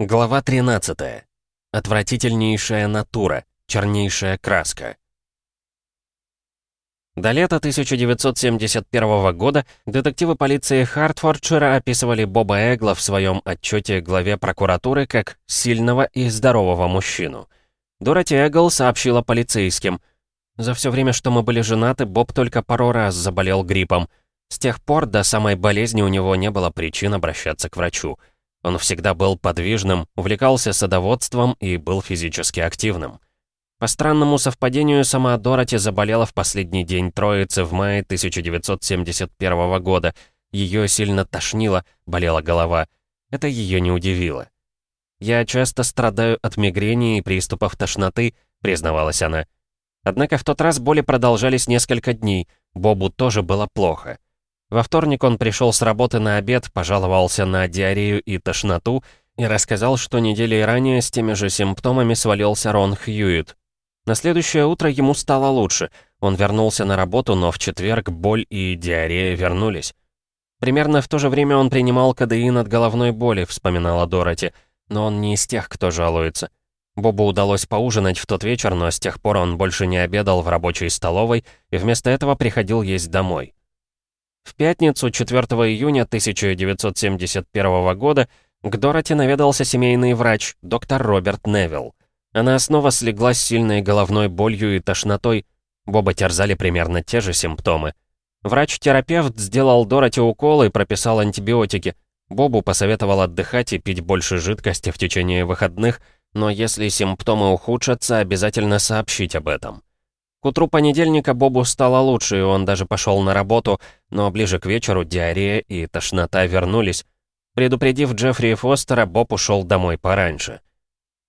Глава 13. Отвратительнейшая натура, чернейшая краска. До лета 1971 года детективы полиции Хартфордшира описывали Боба Эгла в своем отчете главе прокуратуры как сильного и здорового мужчину. Дороти Эгл сообщила полицейским. «За все время, что мы были женаты, Боб только пару раз заболел гриппом. С тех пор до самой болезни у него не было причин обращаться к врачу. Он всегда был подвижным, увлекался садоводством и был физически активным. По странному совпадению, сама Дороти заболела в последний день Троицы в мае 1971 года. Ее сильно тошнило, болела голова. Это ее не удивило. «Я часто страдаю от мигрени и приступов тошноты», — признавалась она. Однако в тот раз боли продолжались несколько дней, Бобу тоже было плохо. Во вторник он пришел с работы на обед, пожаловался на диарею и тошноту и рассказал, что недели ранее с теми же симптомами свалился Рон Хьюит. На следующее утро ему стало лучше. Он вернулся на работу, но в четверг боль и диарея вернулись. Примерно в то же время он принимал кадеин от головной боли, вспоминала Дороти, но он не из тех, кто жалуется. Бобу удалось поужинать в тот вечер, но с тех пор он больше не обедал в рабочей столовой и вместо этого приходил есть домой. В пятницу, 4 июня 1971 года, к Дороти наведался семейный врач, доктор Роберт Невилл. Она снова слегла с сильной головной болью и тошнотой. Боба терзали примерно те же симптомы. Врач-терапевт сделал Дороти укол и прописал антибиотики. Бобу посоветовал отдыхать и пить больше жидкости в течение выходных, но если симптомы ухудшатся, обязательно сообщить об этом. Утру понедельника Бобу стало лучше, и он даже пошел на работу, но ближе к вечеру диарея и тошнота вернулись. Предупредив Джеффри Фостера, Боб ушел домой пораньше.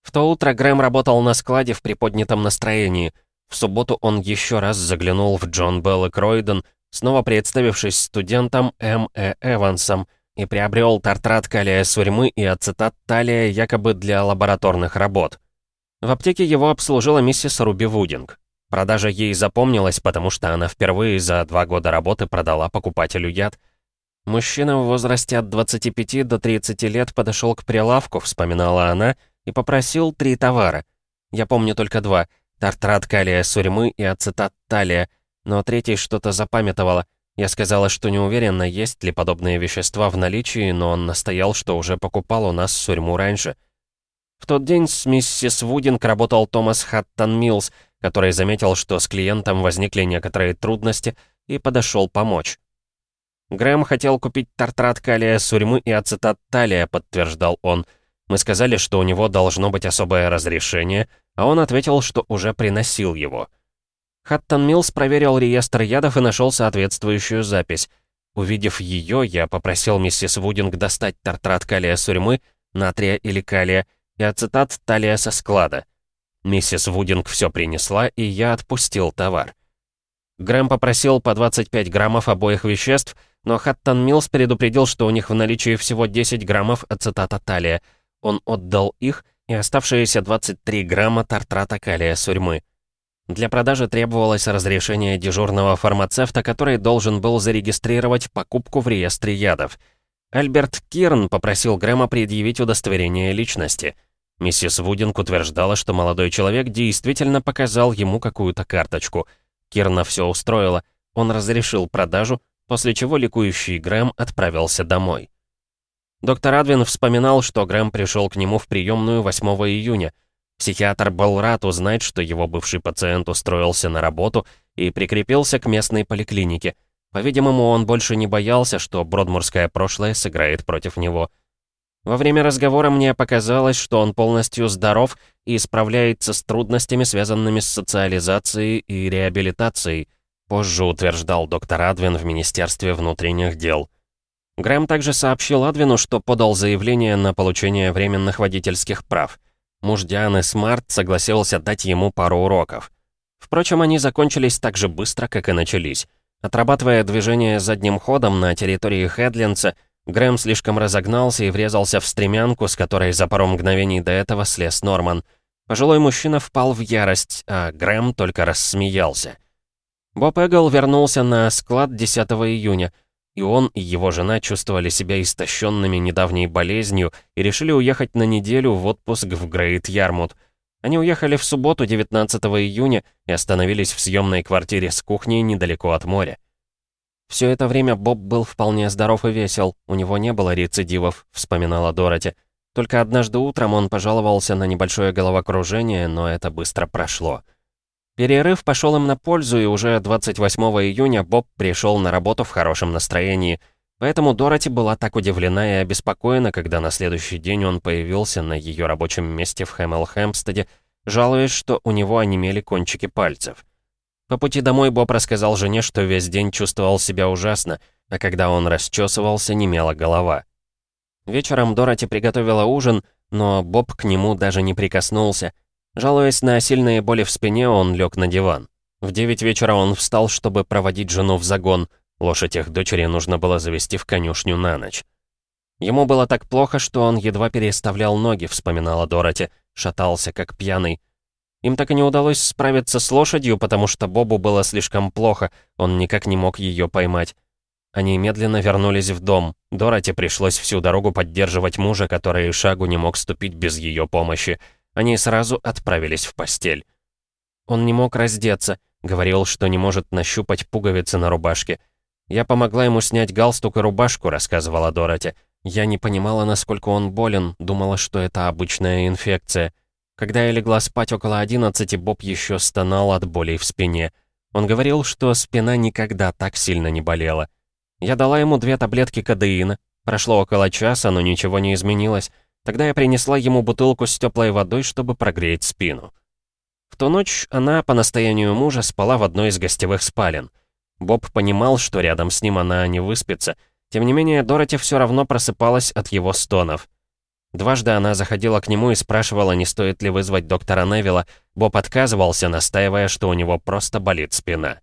В то утро Грэм работал на складе в приподнятом настроении. В субботу он еще раз заглянул в Джон Белл и Кройден, снова представившись студентом М. Э. Эвансом, и приобрел тартрат калия сурьмы и ацетат талия якобы для лабораторных работ. В аптеке его обслужила миссис Руби Вудинг. Продажа ей запомнилась, потому что она впервые за два года работы продала покупателю яд. Мужчина в возрасте от 25 до 30 лет подошел к прилавку, вспоминала она, и попросил три товара. Я помню только два — тартрат калия сурьмы и ацетат талия, но третий что-то запамятовала. Я сказала, что не уверена, есть ли подобные вещества в наличии, но он настоял, что уже покупал у нас сурьму раньше. В тот день с миссис Вудинг работал Томас Хаттон Милls — который заметил, что с клиентом возникли некоторые трудности и подошел помочь. «Грэм хотел купить тартрат калия сурьмы и ацетат талия», — подтверждал он. «Мы сказали, что у него должно быть особое разрешение, а он ответил, что уже приносил его». Хаттон Милls проверил реестр ядов и нашел соответствующую запись. Увидев ее, я попросил миссис Вудинг достать тартрат калия сурьмы, натрия или калия и ацетат талия со склада. Миссис Вудинг все принесла, и я отпустил товар. Грэм попросил по 25 граммов обоих веществ, но Хаттон Милls предупредил, что у них в наличии всего 10 граммов ацетата талия. Он отдал их и оставшиеся 23 грамма тартрата калия сурьмы. Для продажи требовалось разрешение дежурного фармацевта, который должен был зарегистрировать покупку в реестре ядов. Альберт Кирн попросил Грэма предъявить удостоверение личности — Миссис Вудинг утверждала, что молодой человек действительно показал ему какую-то карточку. Кирна все устроила, он разрешил продажу, после чего ликующий Грэм отправился домой. Доктор Адвин вспоминал, что Грэм пришел к нему в приемную 8 июня. Психиатр был рад узнать, что его бывший пациент устроился на работу и прикрепился к местной поликлинике. По-видимому, он больше не боялся, что бродмурское прошлое сыграет против него. Во время разговора мне показалось, что он полностью здоров и справляется с трудностями, связанными с социализацией и реабилитацией, позже утверждал доктор Адвин в Министерстве внутренних дел. Грэм также сообщил Адвину, что подал заявление на получение временных водительских прав. Муж Дианы Смарт согласился дать ему пару уроков. Впрочем, они закончились так же быстро, как и начались. Отрабатывая движение задним ходом на территории Хедлинса, Грэм слишком разогнался и врезался в стремянку, с которой за пару мгновений до этого слез Норман. Пожилой мужчина впал в ярость, а Грэм только рассмеялся. Боб Эгл вернулся на склад 10 июня. И он, и его жена чувствовали себя истощенными недавней болезнью и решили уехать на неделю в отпуск в Грейт-Ярмут. Они уехали в субботу, 19 июня, и остановились в съемной квартире с кухней недалеко от моря. «Все это время Боб был вполне здоров и весел, у него не было рецидивов», — вспоминала Дороти. Только однажды утром он пожаловался на небольшое головокружение, но это быстро прошло. Перерыв пошел им на пользу, и уже 28 июня Боб пришел на работу в хорошем настроении. Поэтому Дороти была так удивлена и обеспокоена, когда на следующий день он появился на ее рабочем месте в Хэмл-Хэмпстеде, жалуясь, что у него онемели кончики пальцев. По пути домой Боб рассказал жене, что весь день чувствовал себя ужасно, а когда он расчесывался, немела голова. Вечером Дороти приготовила ужин, но Боб к нему даже не прикоснулся, Жалуясь на сильные боли в спине, он лег на диван. В 9 вечера он встал, чтобы проводить жену в загон. Лошадь их дочери нужно было завести в конюшню на ночь. Ему было так плохо, что он едва переставлял ноги, вспоминала Дороти, шатался как пьяный. Им так и не удалось справиться с лошадью, потому что Бобу было слишком плохо, он никак не мог ее поймать. Они медленно вернулись в дом. Дороти пришлось всю дорогу поддерживать мужа, который шагу не мог ступить без ее помощи. Они сразу отправились в постель. Он не мог раздеться, говорил, что не может нащупать пуговицы на рубашке. «Я помогла ему снять галстук и рубашку», — рассказывала Дороти. «Я не понимала, насколько он болен, думала, что это обычная инфекция. Когда я легла спать около одиннадцати, Боб еще стонал от болей в спине. Он говорил, что спина никогда так сильно не болела. Я дала ему две таблетки кадеина. Прошло около часа, но ничего не изменилось. Тогда я принесла ему бутылку с теплой водой, чтобы прогреть спину. В ту ночь она, по настоянию мужа, спала в одной из гостевых спален. Боб понимал, что рядом с ним она не выспится. Тем не менее, Дороти все равно просыпалась от его стонов. Дважды она заходила к нему и спрашивала, не стоит ли вызвать доктора Невилла. Боб отказывался, настаивая, что у него просто болит спина.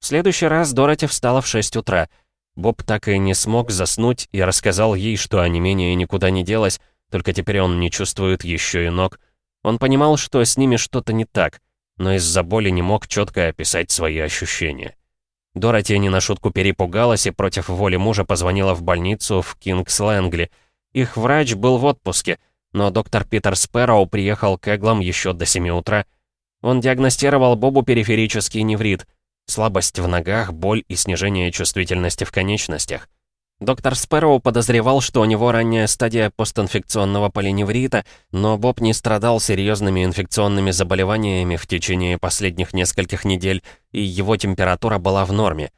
В следующий раз Дороти встала в 6 утра. Боб так и не смог заснуть и рассказал ей, что онемение никуда не делось, только теперь он не чувствует еще и ног. Он понимал, что с ними что-то не так, но из-за боли не мог четко описать свои ощущения. Дороти не на шутку перепугалась и против воли мужа позвонила в больницу в Кингс-Лэнгли. Их врач был в отпуске, но доктор Питер Спэроу приехал к Эглам еще до 7 утра. Он диагностировал Бобу периферический неврит, слабость в ногах, боль и снижение чувствительности в конечностях. Доктор Спэроу подозревал, что у него ранняя стадия постинфекционного полиневрита, но Боб не страдал серьезными инфекционными заболеваниями в течение последних нескольких недель, и его температура была в норме.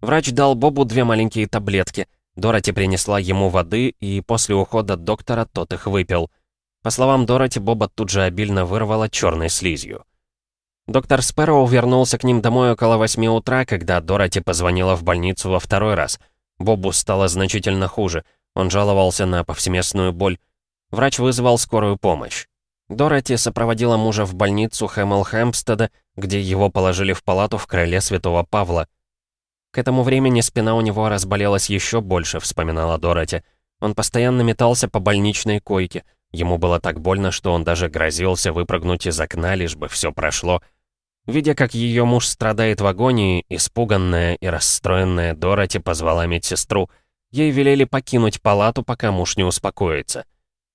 Врач дал Бобу две маленькие таблетки. Дороти принесла ему воды, и после ухода доктора тот их выпил. По словам Дороти, Боба тут же обильно вырвало черной слизью. Доктор Спэроу вернулся к ним домой около восьми утра, когда Дороти позвонила в больницу во второй раз — Бобу стало значительно хуже. Он жаловался на повсеместную боль. Врач вызвал скорую помощь. Дороти сопроводила мужа в больницу Хэмл-Хэмпстеда, где его положили в палату в крыле Святого Павла. К этому времени спина у него разболелась еще больше, вспоминала Дороти. Он постоянно метался по больничной койке. Ему было так больно, что он даже грозился выпрыгнуть из окна, лишь бы все прошло. Видя, как ее муж страдает в агонии, испуганная и расстроенная Дороти позвала медсестру. Ей велели покинуть палату, пока муж не успокоится.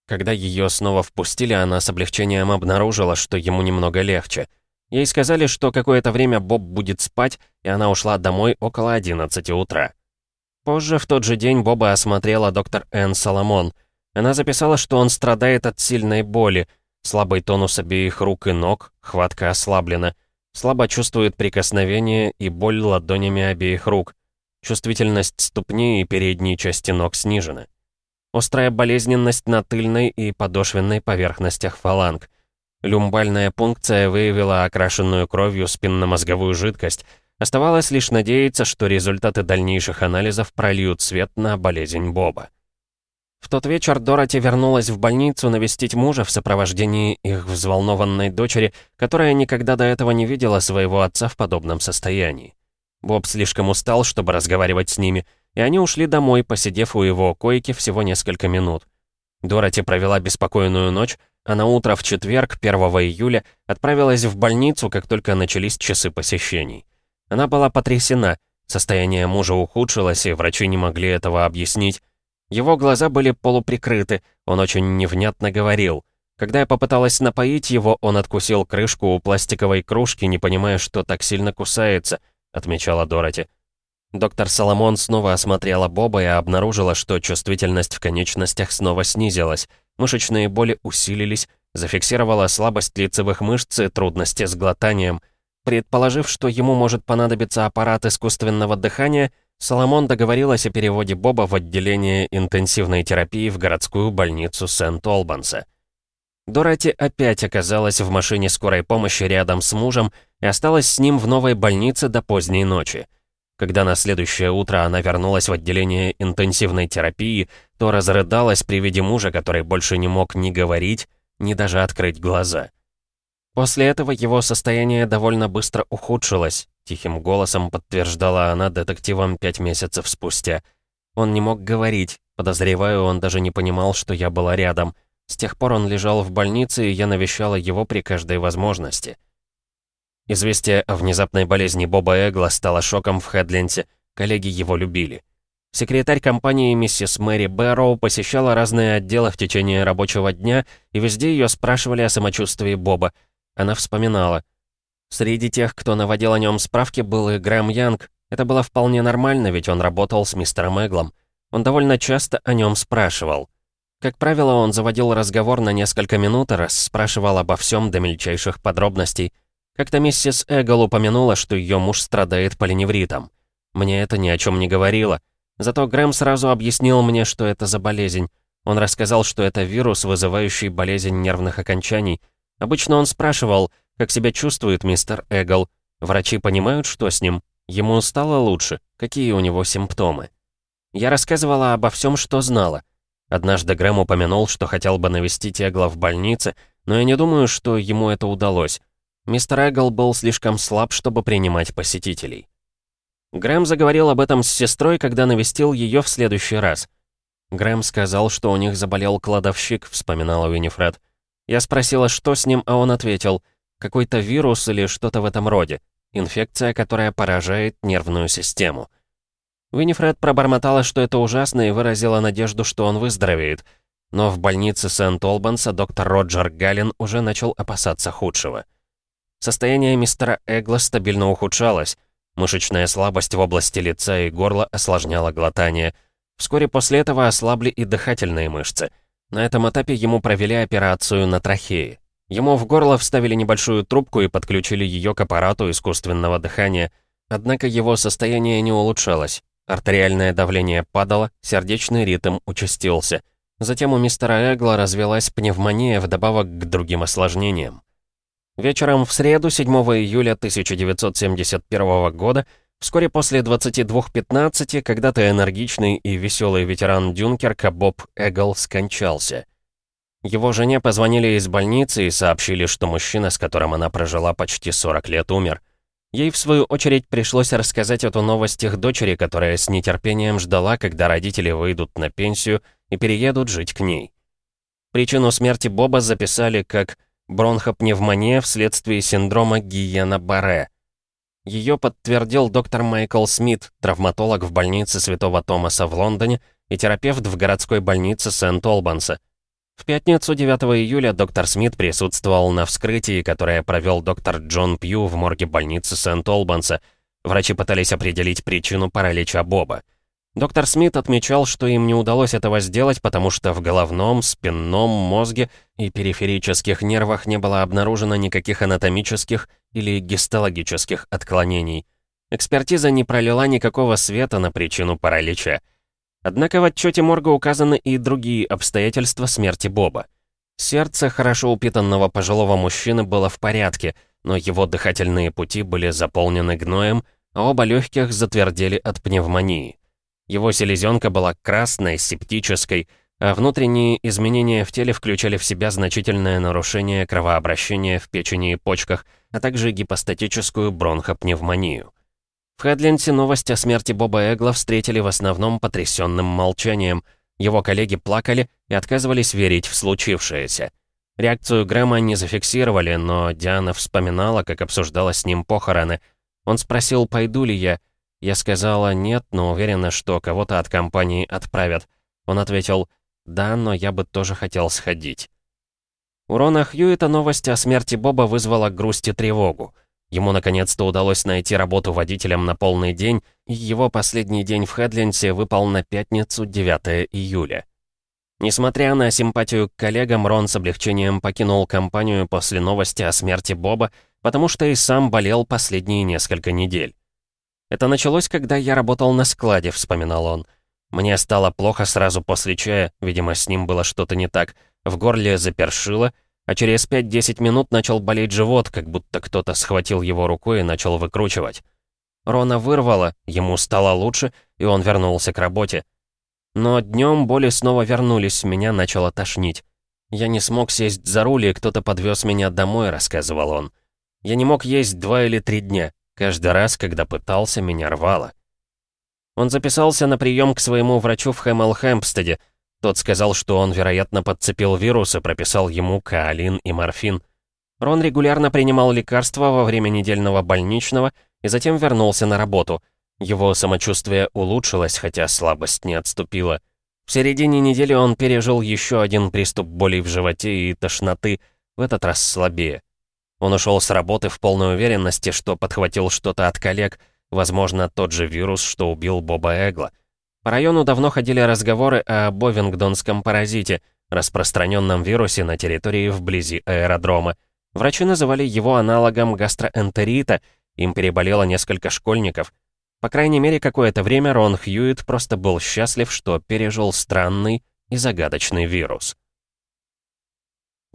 Когда ее снова впустили, она с облегчением обнаружила, что ему немного легче. Ей сказали, что какое-то время Боб будет спать, и она ушла домой около 11 утра. Позже, в тот же день, Боба осмотрела доктор Энн Соломон. Она записала, что он страдает от сильной боли, слабый тонус обеих рук и ног, хватка ослаблена — Слабо чувствует прикосновение и боль ладонями обеих рук. Чувствительность ступни и передней части ног снижена. Острая болезненность на тыльной и подошвенной поверхностях фаланг. Люмбальная пункция выявила окрашенную кровью спинномозговую жидкость. Оставалось лишь надеяться, что результаты дальнейших анализов прольют свет на болезнь Боба. В тот вечер Дороти вернулась в больницу навестить мужа в сопровождении их взволнованной дочери, которая никогда до этого не видела своего отца в подобном состоянии. Боб слишком устал, чтобы разговаривать с ними, и они ушли домой, посидев у его койки всего несколько минут. Дороти провела беспокойную ночь, а на утро в четверг, 1 июля, отправилась в больницу, как только начались часы посещений. Она была потрясена, Состояние мужа ухудшилось, и врачи не могли этого объяснить. Его глаза были полуприкрыты, он очень невнятно говорил. Когда я попыталась напоить его, он откусил крышку у пластиковой кружки, не понимая, что так сильно кусается, отмечала Дороти. Доктор Соломон снова осмотрела Боба и обнаружила, что чувствительность в конечностях снова снизилась. Мышечные боли усилились, зафиксировала слабость лицевых мышц и трудности с глотанием. Предположив, что ему может понадобиться аппарат искусственного дыхания, Соломон договорилась о переводе Боба в отделение интенсивной терапии в городскую больницу Сент-Олбанса. Дороти опять оказалась в машине скорой помощи рядом с мужем и осталась с ним в новой больнице до поздней ночи. Когда на следующее утро она вернулась в отделение интенсивной терапии, то разрыдалась при виде мужа, который больше не мог ни говорить, ни даже открыть глаза. После этого его состояние довольно быстро ухудшилось, тихим голосом подтверждала она детективам пять месяцев спустя. Он не мог говорить, подозреваю, он даже не понимал, что я была рядом. С тех пор он лежал в больнице, и я навещала его при каждой возможности. Известие о внезапной болезни Боба Эгла стало шоком в Хедленсе. Коллеги его любили. Секретарь компании миссис Мэри Бэрроу посещала разные отделы в течение рабочего дня, и везде ее спрашивали о самочувствии Боба. Она вспоминала. Среди тех, кто наводил о нем справки, был и Грэм Янг. Это было вполне нормально, ведь он работал с мистером Эглом. Он довольно часто о нем спрашивал. Как правило, он заводил разговор на несколько минут и расспрашивал обо всем до мельчайших подробностей — как-то миссис Эгл упомянула, что ее муж страдает поленевритом. Мне это ни о чем не говорило. Зато Грэм сразу объяснил мне, что это за болезнь. Он рассказал, что это вирус, вызывающий болезнь нервных окончаний. Обычно он спрашивал, как себя чувствует мистер Эгл. Врачи понимают, что с ним. Ему стало лучше. Какие у него симптомы? Я рассказывала обо всем, что знала. Однажды Грэм упомянул, что хотел бы навестить Эгла в больнице, но я не думаю, что ему это удалось. Мистер Эгл был слишком слаб, чтобы принимать посетителей. Грэм заговорил об этом с сестрой, когда навестил ее в следующий раз. Грэм сказал, что у них заболел кладовщик, вспоминала Винифред. Я спросила, что с ним, а он ответил, какой-то вирус или что-то в этом роде. Инфекция, которая поражает нервную систему. Винифред пробормотала, что это ужасно, и выразила надежду, что он выздоровеет. Но в больнице Сент-Олбанса доктор Роджер Галлен уже начал опасаться худшего. Состояние мистера Эгла стабильно ухудшалось. Мышечная слабость в области лица и горла осложняла глотание. Вскоре после этого ослабли и дыхательные мышцы. На этом этапе ему провели операцию на трахее. Ему в горло вставили небольшую трубку и подключили ее к аппарату искусственного дыхания. Однако его состояние не улучшалось. Артериальное давление падало, сердечный ритм участился. Затем у мистера Эгла развелась пневмония вдобавок к другим осложнениям. Вечером в среду, 7 июля 1971 года, вскоре после 22.15, когда-то энергичный и веселый ветеран Дюнкерка Боб Эгл скончался. Его жене позвонили из больницы и сообщили, что мужчина, с которым она прожила почти 40 лет, умер. Ей, в свою очередь, пришлось рассказать эту новость их дочери, которая с нетерпением ждала, когда родители выйдут на пенсию и переедут жить к ней. Причину смерти Боба записали как бронхопневмония вследствие синдрома Гиена-Барре. Ее подтвердил доктор Майкл Смит, травматолог в больнице Святого Томаса в Лондоне и терапевт в городской больнице Сент-Олбанса. В пятницу 9 июля доктор Смит присутствовал на вскрытии, которое провел доктор Джон Пью в морге больницы Сент-Олбанса. Врачи пытались определить причину паралича Боба. Доктор Смит отмечал, что им не удалось этого сделать, потому что в головном, спинном мозге и периферических нервах не было обнаружено никаких анатомических или гистологических отклонений. Экспертиза не пролила никакого света на причину паралича. Однако в отчете морга указаны и другие обстоятельства смерти Боба. Сердце хорошо упитанного пожилого мужчины было в порядке, но его дыхательные пути были заполнены гноем, а оба легких затвердели от пневмонии. Его селезенка была красной, септической, а внутренние изменения в теле включали в себя значительное нарушение кровообращения в печени и почках, а также гипостатическую бронхопневмонию. В Хедленсе новость о смерти Боба Эгла встретили в основном потрясенным молчанием. Его коллеги плакали и отказывались верить в случившееся. Реакцию Грэма не зафиксировали, но Диана вспоминала, как обсуждала с ним похороны. Он спросил, пойду ли я, Я сказала «нет», но уверена, что кого-то от компании отправят. Он ответил «да, но я бы тоже хотел сходить». У Рона Хьюита новость о смерти Боба вызвала грусть и тревогу. Ему наконец-то удалось найти работу водителем на полный день, и его последний день в Хедлинсе выпал на пятницу, 9 июля. Несмотря на симпатию к коллегам, Рон с облегчением покинул компанию после новости о смерти Боба, потому что и сам болел последние несколько недель. «Это началось, когда я работал на складе», — вспоминал он. «Мне стало плохо сразу после чая, видимо, с ним было что-то не так. В горле запершило, а через 5-10 минут начал болеть живот, как будто кто-то схватил его рукой и начал выкручивать. Рона вырвало, ему стало лучше, и он вернулся к работе. Но днем боли снова вернулись, меня начало тошнить. Я не смог сесть за руль, и кто-то подвез меня домой, рассказывал он. Я не мог есть два или три дня. Каждый раз, когда пытался, меня рвало. Он записался на прием к своему врачу в Хэмл-Хэмпстеде, тот сказал, что он, вероятно, подцепил вирус и прописал ему каолин и морфин. Рон регулярно принимал лекарства во время недельного больничного и затем вернулся на работу. Его самочувствие улучшилось, хотя слабость не отступила. В середине недели он пережил еще один приступ боли в животе и тошноты, в этот раз слабее. Он ушел с работы в полной уверенности, что подхватил что-то от коллег, возможно, тот же вирус, что убил Боба Эгла. По району давно ходили разговоры о бовингдонском паразите, распространенном вирусе на территории вблизи аэродрома. Врачи называли его аналогом гастроэнтерита, им переболело несколько школьников. По крайней мере, какое-то время Рон Хьюитт просто был счастлив, что пережил странный и загадочный вирус.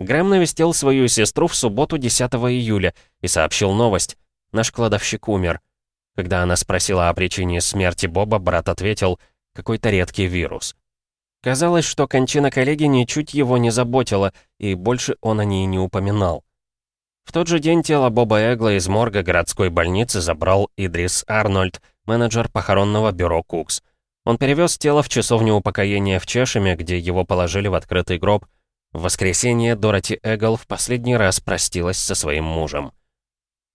Грэм навестил свою сестру в субботу 10 июля и сообщил новость. Наш кладовщик умер. Когда она спросила о причине смерти Боба, брат ответил — какой-то редкий вирус. Казалось, что кончина коллеги ничуть его не заботила, и больше он о ней не упоминал. В тот же день тело Боба Эгла из морга городской больницы забрал Идрис Арнольд, менеджер похоронного бюро Кукс. Он перевез тело в часовню упокоения в Чешеме, где его положили в открытый гроб. В воскресенье Дороти Эгл в последний раз простилась со своим мужем.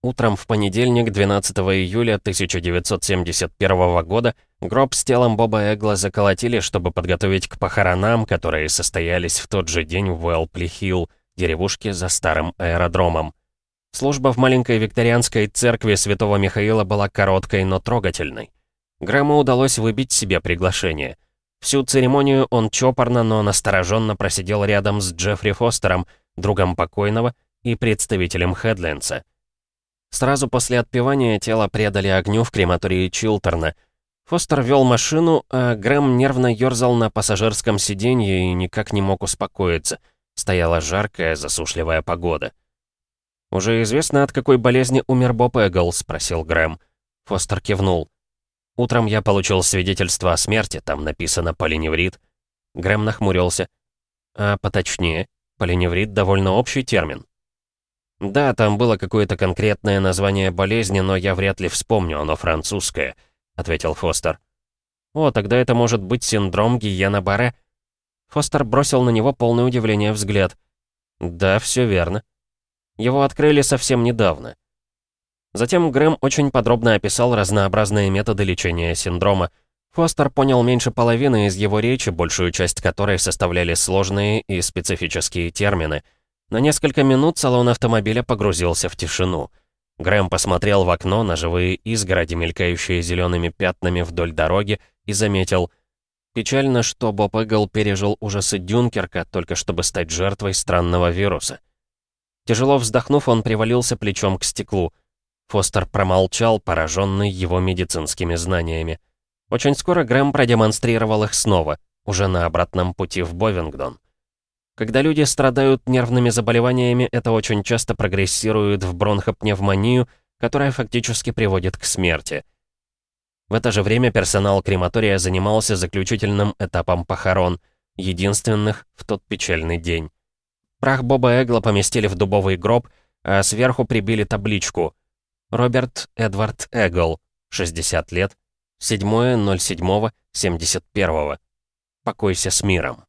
Утром в понедельник, 12 июля 1971 года, гроб с телом Боба Эгла заколотили, чтобы подготовить к похоронам, которые состоялись в тот же день в Уэлпли-Хилл, деревушке за старым аэродромом. Служба в маленькой викторианской церкви Святого Михаила была короткой, но трогательной. Грэму удалось выбить себе приглашение. Всю церемонию он чопорно, но настороженно просидел рядом с Джеффри Фостером, другом покойного и представителем Хедлендса. Сразу после отпевания тело предали огню в крематории Чилтерна. Фостер вел машину, а Грэм нервно ёрзал на пассажирском сиденье и никак не мог успокоиться. Стояла жаркая, засушливая погода. «Уже известно, от какой болезни умер Боб Эгл?» — спросил Грэм. Фостер кивнул. «Утром я получил свидетельство о смерти, там написано полиневрит». Грэм нахмурился. «А поточнее, полиневрит — довольно общий термин. «Да, там было какое-то конкретное название болезни, но я вряд ли вспомню, оно французское», — ответил Фостер. «О, тогда это может быть синдром Гиена-Барре?» Фостер бросил на него полное удивление взгляд. «Да, все верно. Его открыли совсем недавно». Затем Грэм очень подробно описал разнообразные методы лечения синдрома. Фостер понял меньше половины из его речи, большую часть которой составляли сложные и специфические термины — на несколько минут салон автомобиля погрузился в тишину. Грэм посмотрел в окно на живые изгороди, мелькающие зелеными пятнами вдоль дороги, и заметил. Печально, что Боб Эгл пережил ужасы Дюнкерка, только чтобы стать жертвой странного вируса. Тяжело вздохнув, он привалился плечом к стеклу. Фостер промолчал, пораженный его медицинскими знаниями. Очень скоро Грэм продемонстрировал их снова, уже на обратном пути в Бовингдон. Когда люди страдают нервными заболеваниями, это очень часто прогрессирует в бронхопневмонию, которая фактически приводит к смерти. В это же время персонал крематория занимался заключительным этапом похорон, единственных в тот печальный день. Прах Боба Эгла поместили в дубовый гроб, а сверху прибили табличку «Роберт Эдвард Эгл, 60 лет, 7.07.71. Покойся с миром».